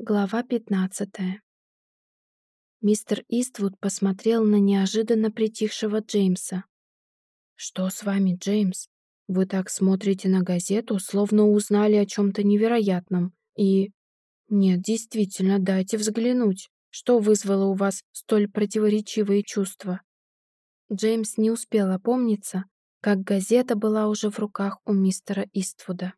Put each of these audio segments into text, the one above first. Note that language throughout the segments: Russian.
Глава 15. Мистер Иствуд посмотрел на неожиданно притихшего Джеймса. «Что с вами, Джеймс? Вы так смотрите на газету, словно узнали о чем-то невероятном. И... Нет, действительно, дайте взглянуть. Что вызвало у вас столь противоречивые чувства?» Джеймс не успел опомниться, как газета была уже в руках у мистера Иствуда.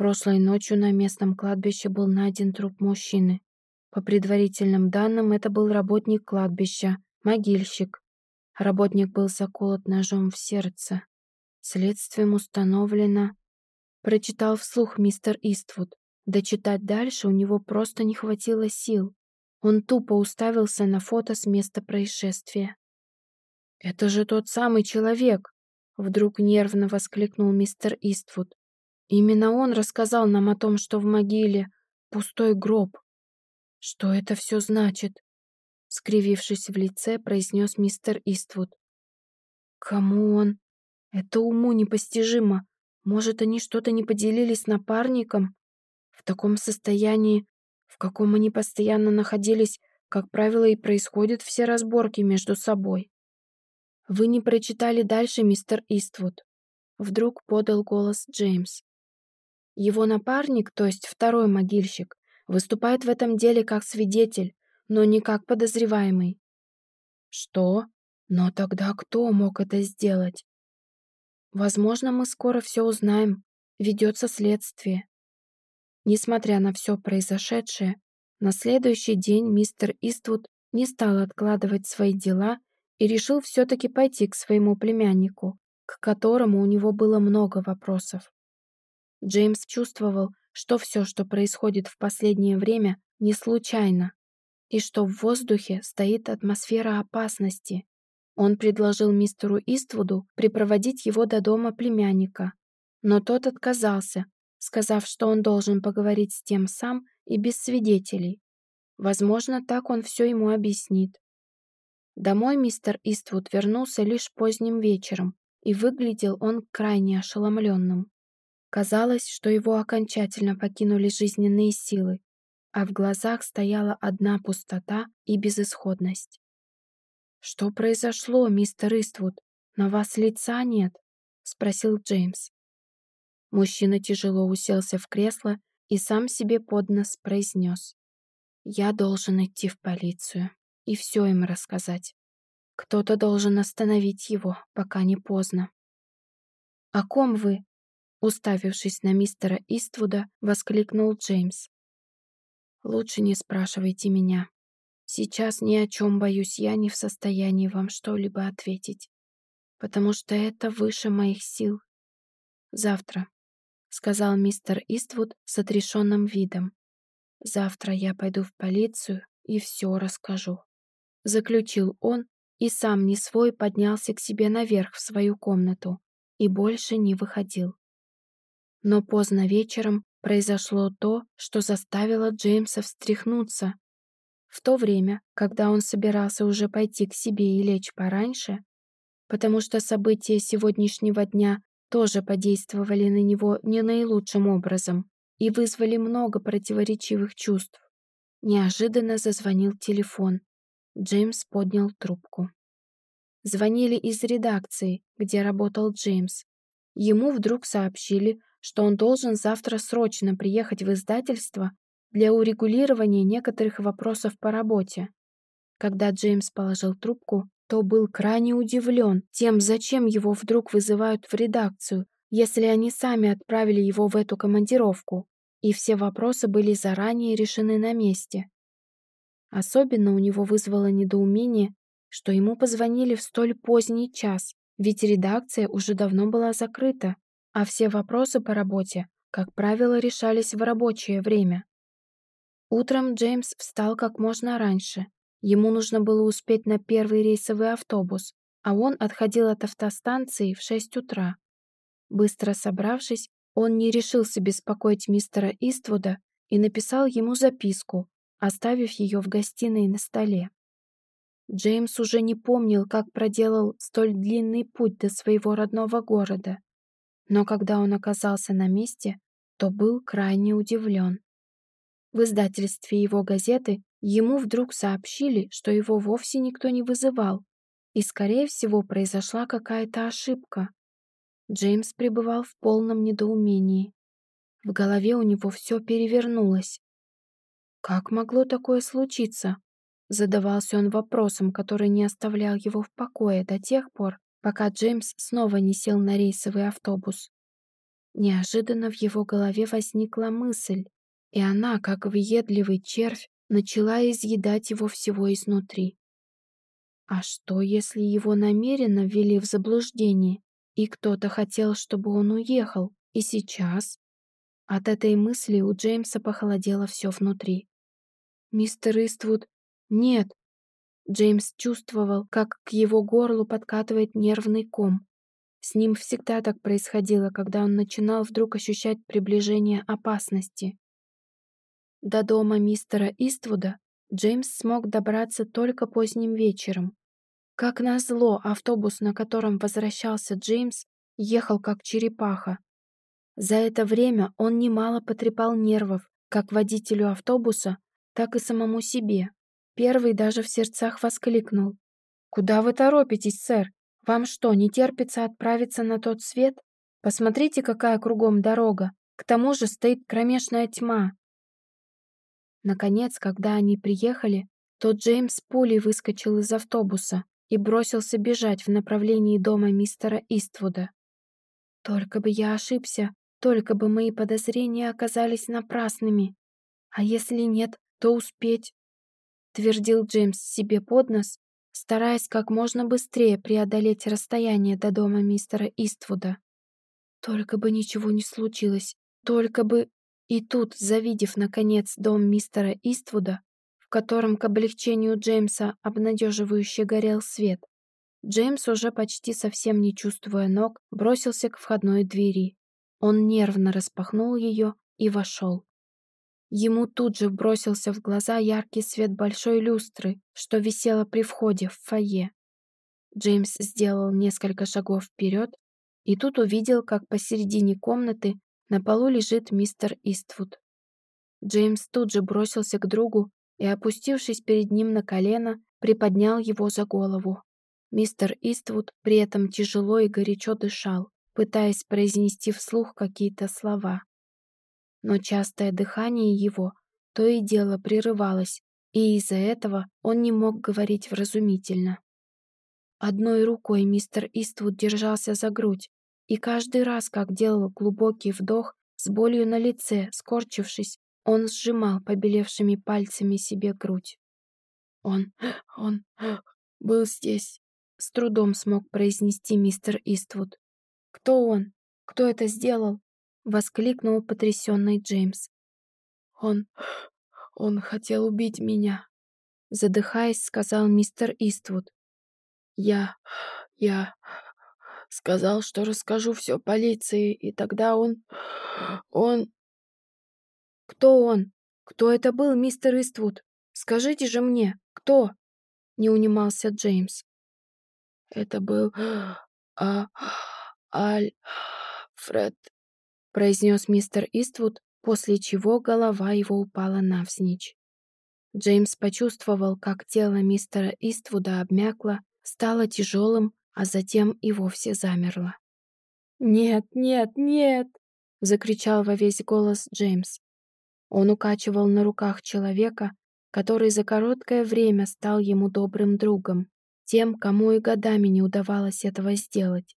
Прошлой ночью на местном кладбище был найден труп мужчины. По предварительным данным, это был работник кладбища, могильщик. Работник был заколот ножом в сердце. Следствием установлено... Прочитал вслух мистер Иствуд. Дочитать дальше у него просто не хватило сил. Он тупо уставился на фото с места происшествия. «Это же тот самый человек!» Вдруг нервно воскликнул мистер Иствуд. Именно он рассказал нам о том, что в могиле пустой гроб. Что это все значит? Скривившись в лице, произнес мистер Иствуд. Кому он? Это уму непостижимо. Может, они что-то не поделились с напарником? В таком состоянии, в каком они постоянно находились, как правило, и происходят все разборки между собой. Вы не прочитали дальше, мистер Иствуд. Вдруг подал голос Джеймс. Его напарник, то есть второй могильщик, выступает в этом деле как свидетель, но не как подозреваемый. Что? Но тогда кто мог это сделать? Возможно, мы скоро все узнаем. Ведется следствие. Несмотря на все произошедшее, на следующий день мистер Иствуд не стал откладывать свои дела и решил все-таки пойти к своему племяннику, к которому у него было много вопросов. Джеймс чувствовал, что все, что происходит в последнее время, не случайно, и что в воздухе стоит атмосфера опасности. Он предложил мистеру Иствуду припроводить его до дома племянника, но тот отказался, сказав, что он должен поговорить с тем сам и без свидетелей. Возможно, так он все ему объяснит. Домой мистер Иствуд вернулся лишь поздним вечером, и выглядел он крайне ошеломленным. Казалось, что его окончательно покинули жизненные силы, а в глазах стояла одна пустота и безысходность. «Что произошло, мистер Иствуд? На вас лица нет?» — спросил Джеймс. Мужчина тяжело уселся в кресло и сам себе под нос произнес. «Я должен идти в полицию и все им рассказать. Кто-то должен остановить его, пока не поздно». «О ком вы?» Уставившись на мистера Иствуда, воскликнул Джеймс. «Лучше не спрашивайте меня. Сейчас ни о чем, боюсь, я не в состоянии вам что-либо ответить, потому что это выше моих сил. Завтра», — сказал мистер Иствуд с отрешенным видом. «Завтра я пойду в полицию и все расскажу», — заключил он и сам не свой поднялся к себе наверх в свою комнату и больше не выходил. Но поздно вечером произошло то, что заставило Джеймса встряхнуться. В то время, когда он собирался уже пойти к себе и лечь пораньше, потому что события сегодняшнего дня тоже подействовали на него не наилучшим образом и вызвали много противоречивых чувств. Неожиданно зазвонил телефон. Джеймс поднял трубку. Звонили из редакции, где работал Джеймс. Ему вдруг сообщили, что он должен завтра срочно приехать в издательство для урегулирования некоторых вопросов по работе. Когда Джеймс положил трубку, то был крайне удивлен тем, зачем его вдруг вызывают в редакцию, если они сами отправили его в эту командировку, и все вопросы были заранее решены на месте. Особенно у него вызвало недоумение, что ему позвонили в столь поздний час, ведь редакция уже давно была закрыта а все вопросы по работе, как правило, решались в рабочее время. Утром Джеймс встал как можно раньше. Ему нужно было успеть на первый рейсовый автобус, а он отходил от автостанции в 6 утра. Быстро собравшись, он не решился беспокоить мистера Иствуда и написал ему записку, оставив ее в гостиной на столе. Джеймс уже не помнил, как проделал столь длинный путь до своего родного города но когда он оказался на месте, то был крайне удивлен. в издательстве его газеты ему вдруг сообщили, что его вовсе никто не вызывал, и, скорее всего, произошла какая-то ошибка. Джеймс пребывал в полном недоумении. В голове у него все перевернулось. Как могло такое случиться? Задавался он вопросом, который не оставлял его в покое до тех пор, пока Джеймс снова не сел на рейсовый автобус. Неожиданно в его голове возникла мысль, и она, как въедливый червь, начала изъедать его всего изнутри. А что, если его намеренно ввели в заблуждение, и кто-то хотел, чтобы он уехал, и сейчас? От этой мысли у Джеймса похолодело все внутри. «Мистер Иствуд, нет!» Джеймс чувствовал, как к его горлу подкатывает нервный ком. С ним всегда так происходило, когда он начинал вдруг ощущать приближение опасности. До дома мистера Иствуда Джеймс смог добраться только поздним вечером. Как назло, автобус, на котором возвращался Джеймс, ехал как черепаха. За это время он немало потрепал нервов как водителю автобуса, так и самому себе. Первый даже в сердцах воскликнул. «Куда вы торопитесь, сэр? Вам что, не терпится отправиться на тот свет? Посмотрите, какая кругом дорога. К тому же стоит кромешная тьма. Наконец, когда они приехали, то Джеймс пулей выскочил из автобуса и бросился бежать в направлении дома мистера Иствуда. Только бы я ошибся, только бы мои подозрения оказались напрасными. А если нет, то успеть, твердил Джеймс себе под нос, стараясь как можно быстрее преодолеть расстояние до дома мистера Иствуда. Только бы ничего не случилось, только бы... И тут, завидев, наконец, дом мистера Иствуда, в котором к облегчению Джеймса обнадеживающе горел свет, Джеймс, уже почти совсем не чувствуя ног, бросился к входной двери. Он нервно распахнул ее и вошел. Ему тут же бросился в глаза яркий свет большой люстры, что висела при входе в фойе. Джеймс сделал несколько шагов вперед и тут увидел, как посередине комнаты на полу лежит мистер Иствуд. Джеймс тут же бросился к другу и, опустившись перед ним на колено, приподнял его за голову. Мистер Иствуд при этом тяжело и горячо дышал, пытаясь произнести вслух какие-то слова. Но частое дыхание его то и дело прерывалось, и из-за этого он не мог говорить вразумительно. Одной рукой мистер Иствуд держался за грудь, и каждый раз, как делал глубокий вдох, с болью на лице, скорчившись, он сжимал побелевшими пальцами себе грудь. «Он... он... был здесь», — с трудом смог произнести мистер Иствуд. «Кто он? Кто это сделал?» — воскликнул потрясенный Джеймс. «Он... он хотел убить меня», — задыхаясь, сказал мистер Иствуд. «Я... я сказал, что расскажу все полиции, и тогда он... он... Кто он? Кто это был, мистер Иствуд? Скажите же мне, кто? Не унимался Джеймс. Это был... а... аль... Фред, произнес мистер Иствуд, после чего голова его упала навзничь. Джеймс почувствовал, как тело мистера Иствуда обмякло, стало тяжелым, а затем и вовсе замерла. «Нет, нет, нет!» — закричал во весь голос Джеймс. Он укачивал на руках человека, который за короткое время стал ему добрым другом, тем, кому и годами не удавалось этого сделать.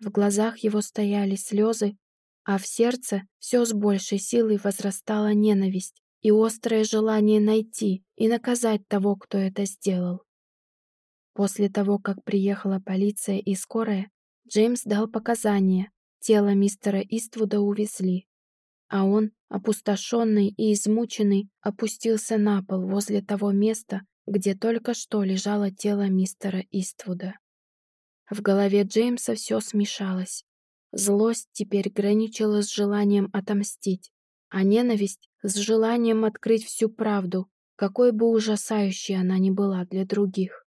В глазах его стояли слезы, а в сердце все с большей силой возрастала ненависть и острое желание найти и наказать того, кто это сделал. После того, как приехала полиция и скорая, Джеймс дал показания. Тело мистера Иствуда увезли. А он, опустошенный и измученный, опустился на пол возле того места, где только что лежало тело мистера Иствуда. В голове Джеймса все смешалось. Злость теперь граничила с желанием отомстить, а ненависть — с желанием открыть всю правду, какой бы ужасающей она ни была для других.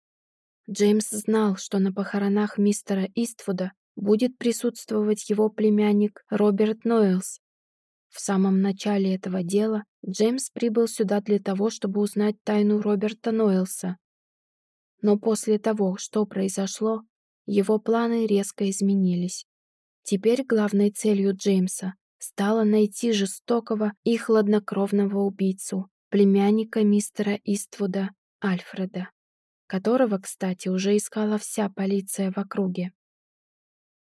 Джеймс знал, что на похоронах мистера Иствуда будет присутствовать его племянник Роберт Нойлс. В самом начале этого дела Джеймс прибыл сюда для того, чтобы узнать тайну Роберта Нойлса. Но после того, что произошло, его планы резко изменились. Теперь главной целью Джеймса стало найти жестокого и хладнокровного убийцу, племянника мистера Иствуда, Альфреда, которого, кстати, уже искала вся полиция в округе.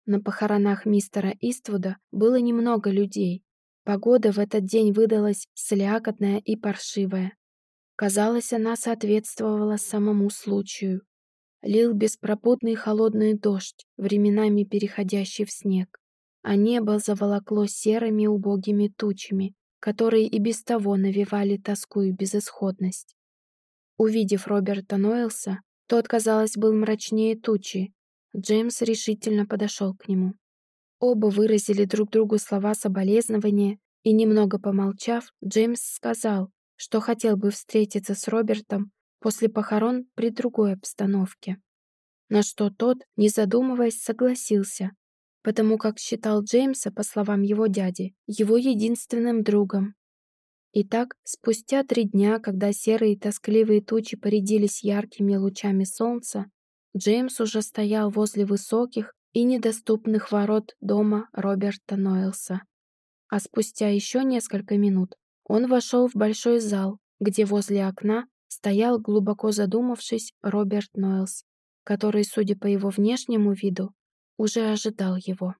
На похоронах мистера Иствуда было немного людей. Погода в этот день выдалась слякотная и паршивая. Казалось, она соответствовала самому случаю. Лил беспропутный холодный дождь, временами переходящий в снег, а небо заволокло серыми убогими тучами, которые и без того навевали тоску и безысходность. Увидев Роберта Нойлса, тот, казалось, был мрачнее тучи. Джеймс решительно подошел к нему. Оба выразили друг другу слова соболезнования, и, немного помолчав, Джеймс сказал, что хотел бы встретиться с Робертом после похорон при другой обстановке. На что тот, не задумываясь, согласился, потому как считал Джеймса, по словам его дяди, его единственным другом. Итак, спустя три дня, когда серые тоскливые тучи порядились яркими лучами солнца, Джеймс уже стоял возле высоких и недоступных ворот дома Роберта Нойлса. А спустя еще несколько минут он вошел в большой зал, где возле окна стоял, глубоко задумавшись, Роберт Нойлс, который, судя по его внешнему виду, уже ожидал его.